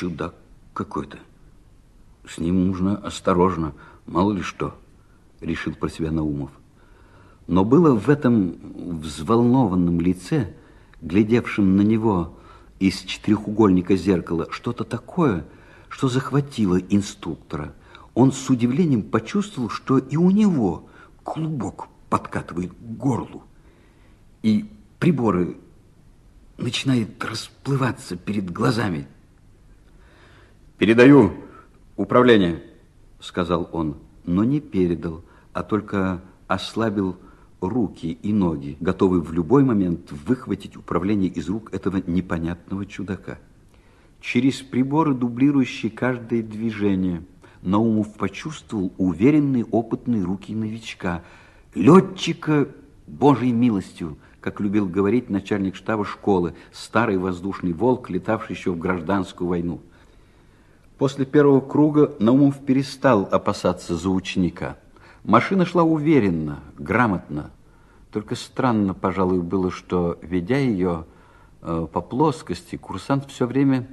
чудак какой-то. С ним нужно осторожно, мало ли что, решил про себя Наумов. Но было в этом взволнованном лице, глядевшем на него из четырехугольника зеркала, что-то такое, что захватило инструктора. Он с удивлением почувствовал, что и у него клубок подкатывает к горлу. И приборы начинают расплываться перед глазами. «Передаю управление», — сказал он, но не передал, а только ослабил руки и ноги, готовый в любой момент выхватить управление из рук этого непонятного чудака. Через приборы, дублирующие каждое движение, Наумов почувствовал уверенные опытные руки новичка, летчика Божьей милостью, как любил говорить начальник штаба школы, старый воздушный волк, летавший еще в гражданскую войну. После первого круга Наумов перестал опасаться за ученика. Машина шла уверенно, грамотно. Только странно, пожалуй, было, что, ведя ее э, по плоскости, курсант все время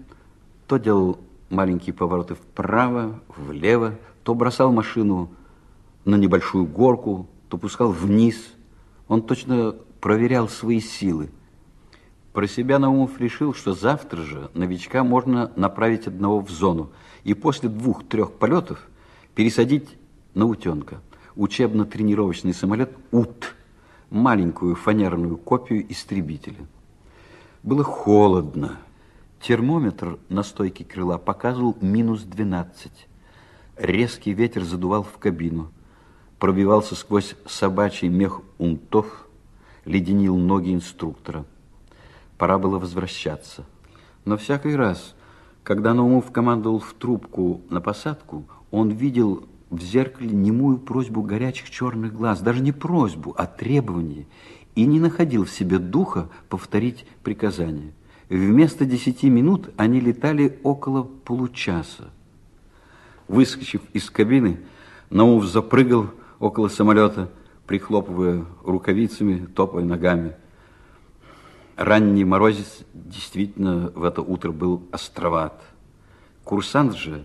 то делал маленькие повороты вправо, влево, то бросал машину на небольшую горку, то пускал вниз. Он точно проверял свои силы. Про себя Наумов решил, что завтра же новичка можно направить одного в зону и после двух-трех полетов пересадить на утенка. Учебно-тренировочный самолет УТ, маленькую фанерную копию истребителя. Было холодно. Термометр на стойке крыла показывал минус 12. Резкий ветер задувал в кабину. Пробивался сквозь собачий мех унтов, леденил ноги инструктора. Пора было возвращаться. Но всякий раз, когда Наумов командовал в трубку на посадку, он видел в зеркале немую просьбу горячих черных глаз, даже не просьбу, а требование, и не находил в себе духа повторить приказание. Вместо десяти минут они летали около получаса. Выскочив из кабины, Наумов запрыгал около самолета, прихлопывая рукавицами, топая ногами. Ранний морозец действительно в это утро был островат. Курсант же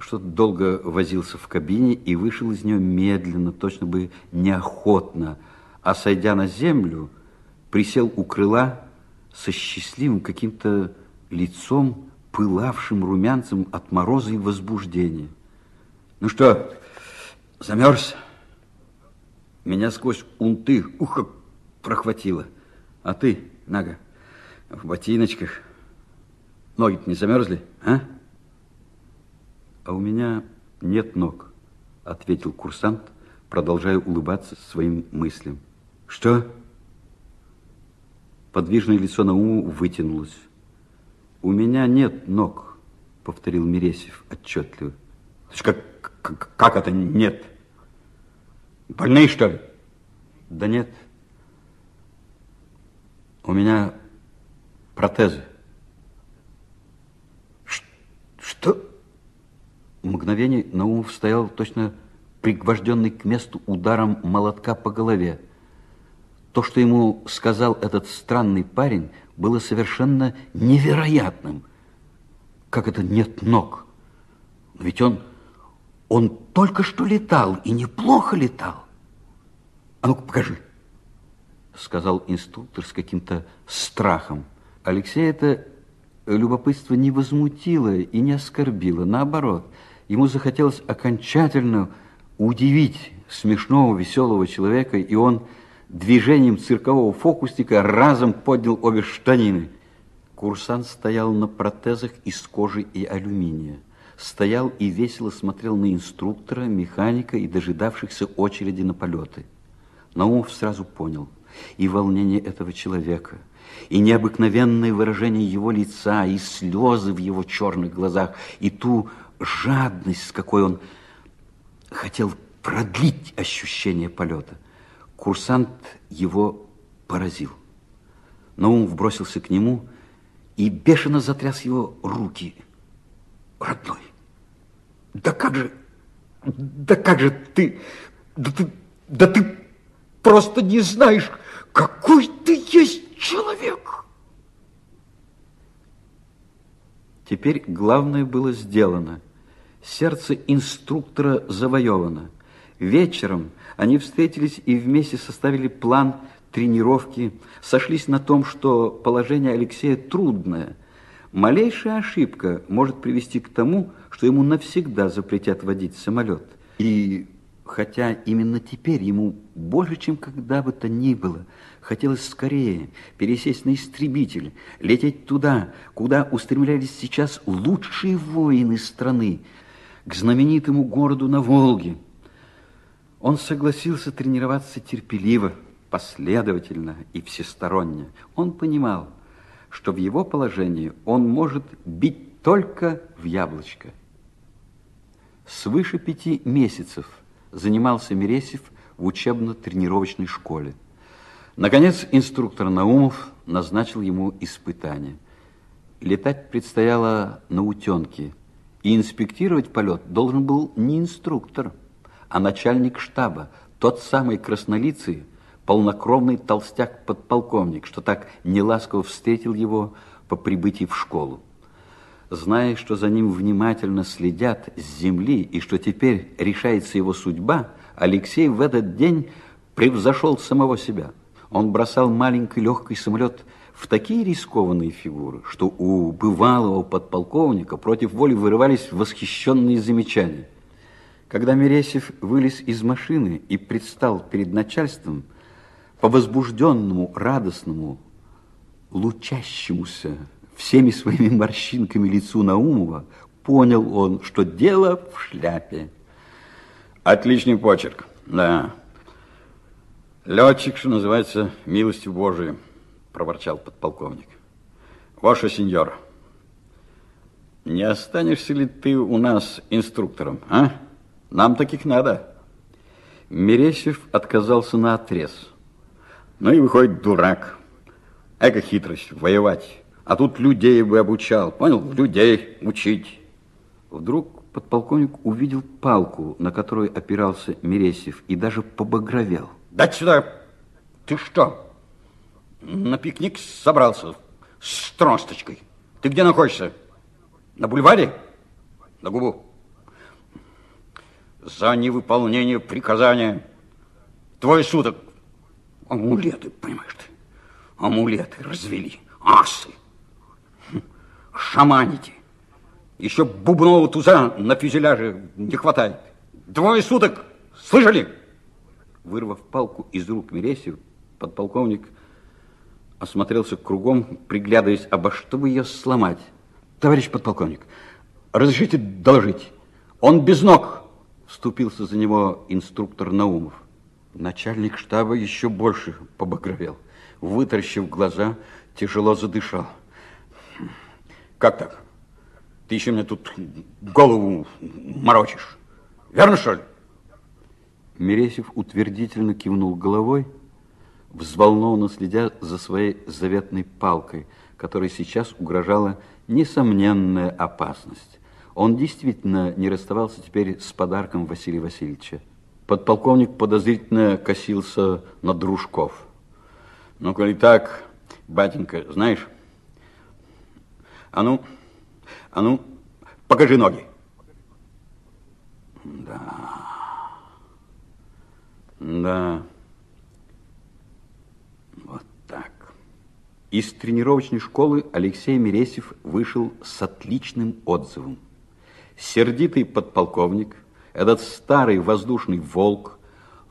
что-то долго возился в кабине и вышел из нее медленно, точно бы неохотно, а сойдя на землю, присел у крыла со счастливым каким-то лицом, пылавшим румянцем от мороза и возбуждения. Ну что, замерз? Меня сквозь унты ухо прохватило. А ты, Нага, в ботиночках. ноги не замерзли, а? А у меня нет ног, ответил курсант, продолжая улыбаться своим мыслям. Что? Подвижное лицо Науму вытянулось. У меня нет ног, повторил Мересев отчетливо. Как, как, как это нет? Больные, что ли? Да нет. У меня протезы. Что? В мгновение Наумов стоял точно пригвожденный к месту ударом молотка по голове. То, что ему сказал этот странный парень, было совершенно невероятным. Как это нет ног? ведь он, он только что летал, и неплохо летал. А ну-ка, покажи сказал инструктор с каким-то страхом. Алексей это любопытство не возмутило и не оскорбило. Наоборот, ему захотелось окончательно удивить смешного, веселого человека, и он движением циркового фокусника разом поднял обе штанины. Курсант стоял на протезах из кожи и алюминия. Стоял и весело смотрел на инструктора, механика и дожидавшихся очереди на полеты. Наумов сразу понял – и волнение этого человека, и необыкновенное выражение его лица, и слезы в его черных глазах, и ту жадность, с какой он хотел продлить ощущение полета. Курсант его поразил. Наум бросился к нему и бешено затряс его руки. Родной, да как же, да как же ты, да ты, да ты просто не знаешь, какой ты есть человек. Теперь главное было сделано. Сердце инструктора завоевано. Вечером они встретились и вместе составили план тренировки, сошлись на том, что положение Алексея трудное. Малейшая ошибка может привести к тому, что ему навсегда запретят водить самолет. И хотя именно теперь ему больше, чем когда бы то ни было, хотелось скорее пересесть на истребитель, лететь туда, куда устремлялись сейчас лучшие воины страны, к знаменитому городу на Волге. Он согласился тренироваться терпеливо, последовательно и всесторонне. Он понимал, что в его положении он может бить только в яблочко. Свыше пяти месяцев – занимался Мересев в учебно-тренировочной школе. Наконец, инструктор Наумов назначил ему испытание. Летать предстояло на утенке, и инспектировать полет должен был не инструктор, а начальник штаба, тот самый краснолицый, полнокровный толстяк-подполковник, что так неласково встретил его по прибытии в школу. Зная, что за ним внимательно следят с земли и что теперь решается его судьба, Алексей в этот день превзошел самого себя. Он бросал маленький легкий самолет в такие рискованные фигуры, что у бывалого подполковника против воли вырывались восхищенные замечания. Когда Мересев вылез из машины и предстал перед начальством, по возбужденному, радостному, лучащемуся всеми своими морщинками лицу Наумова, понял он, что дело в шляпе. Отличный почерк, да. Летчик, что называется, милостью Божией, проворчал подполковник. Ваше сеньор, не останешься ли ты у нас инструктором, а? Нам таких надо. Мересев отказался на отрез. Ну и выходит дурак. Эка хитрость, воевать. А тут людей бы обучал, понял? Людей учить. Вдруг подполковник увидел палку, на которой опирался Мересев, и даже побагровел. Дать сюда! Ты что, на пикник собрался с тросточкой? Ты где находишься? На бульваре? На губу. За невыполнение приказания твой суток. Амулеты, понимаешь ты? Амулеты развели. Асы шаманите. Еще бубнового туза на фюзеляже не хватает. Двое суток, слышали? Вырвав палку из рук Мересию, подполковник осмотрелся кругом, приглядываясь, обо что бы ее сломать. Товарищ подполковник, разрешите доложить? Он без ног. Вступился за него инструктор Наумов. Начальник штаба еще больше побагровел. Вытаращив глаза, тяжело задышал. Как так? Ты еще мне тут голову морочишь. Верно, что ли? Мересев утвердительно кивнул головой, взволнованно следя за своей заветной палкой, которой сейчас угрожала несомненная опасность. Он действительно не расставался теперь с подарком Василия Васильевича. Подполковник подозрительно косился на дружков. Ну, коли так, батенька, знаешь, а ну, а ну, покажи ноги. Да. Да. Вот так. Из тренировочной школы Алексей Мересев вышел с отличным отзывом. Сердитый подполковник, этот старый воздушный волк,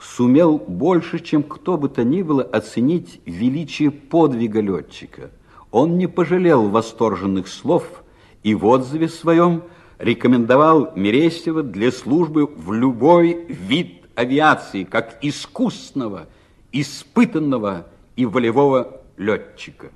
сумел больше, чем кто бы то ни было, оценить величие подвига летчика – он не пожалел восторженных слов и в отзыве своем рекомендовал Мересева для службы в любой вид авиации, как искусного, испытанного и волевого летчика.